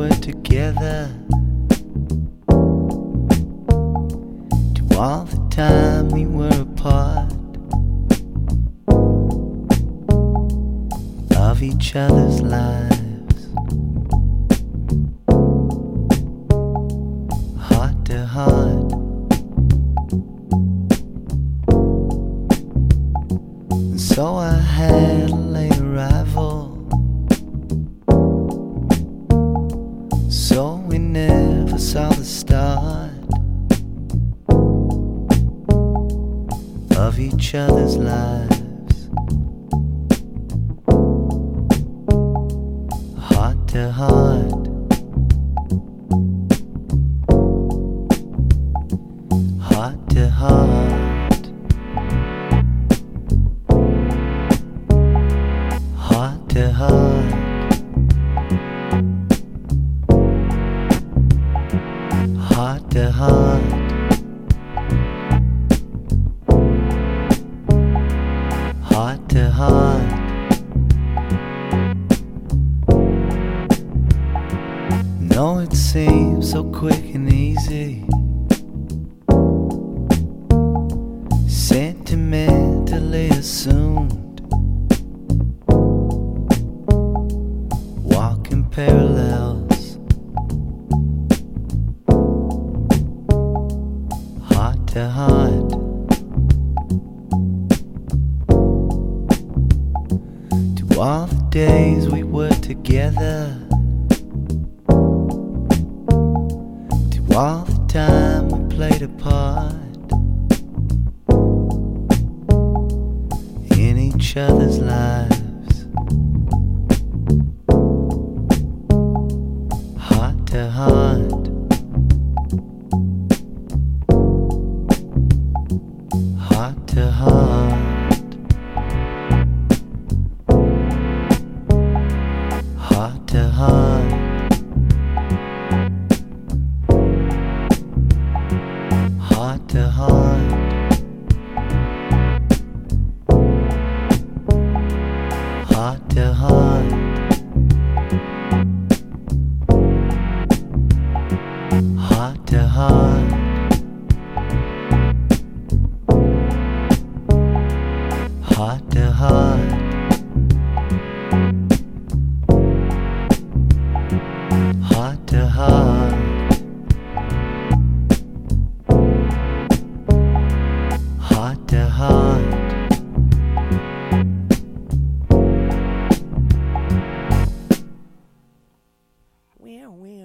were together. To all the time we were apart. Of each other's lives. Heart to heart. And so I had each other's lives. Heart to heart. Heart to heart. Heart to heart. Heart to heart. No, it seems so quick and easy. Sentimentally assumed. Walking parallels. Heart to heart. To all the days we were together. All the time we played a part in each other's lives. Heart to heart. Heart to heart. Heart to heart. Heart to heart. Heart to heart. Heart to heart. Heart to hide. We're we.